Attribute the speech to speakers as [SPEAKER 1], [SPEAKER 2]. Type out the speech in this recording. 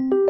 [SPEAKER 1] you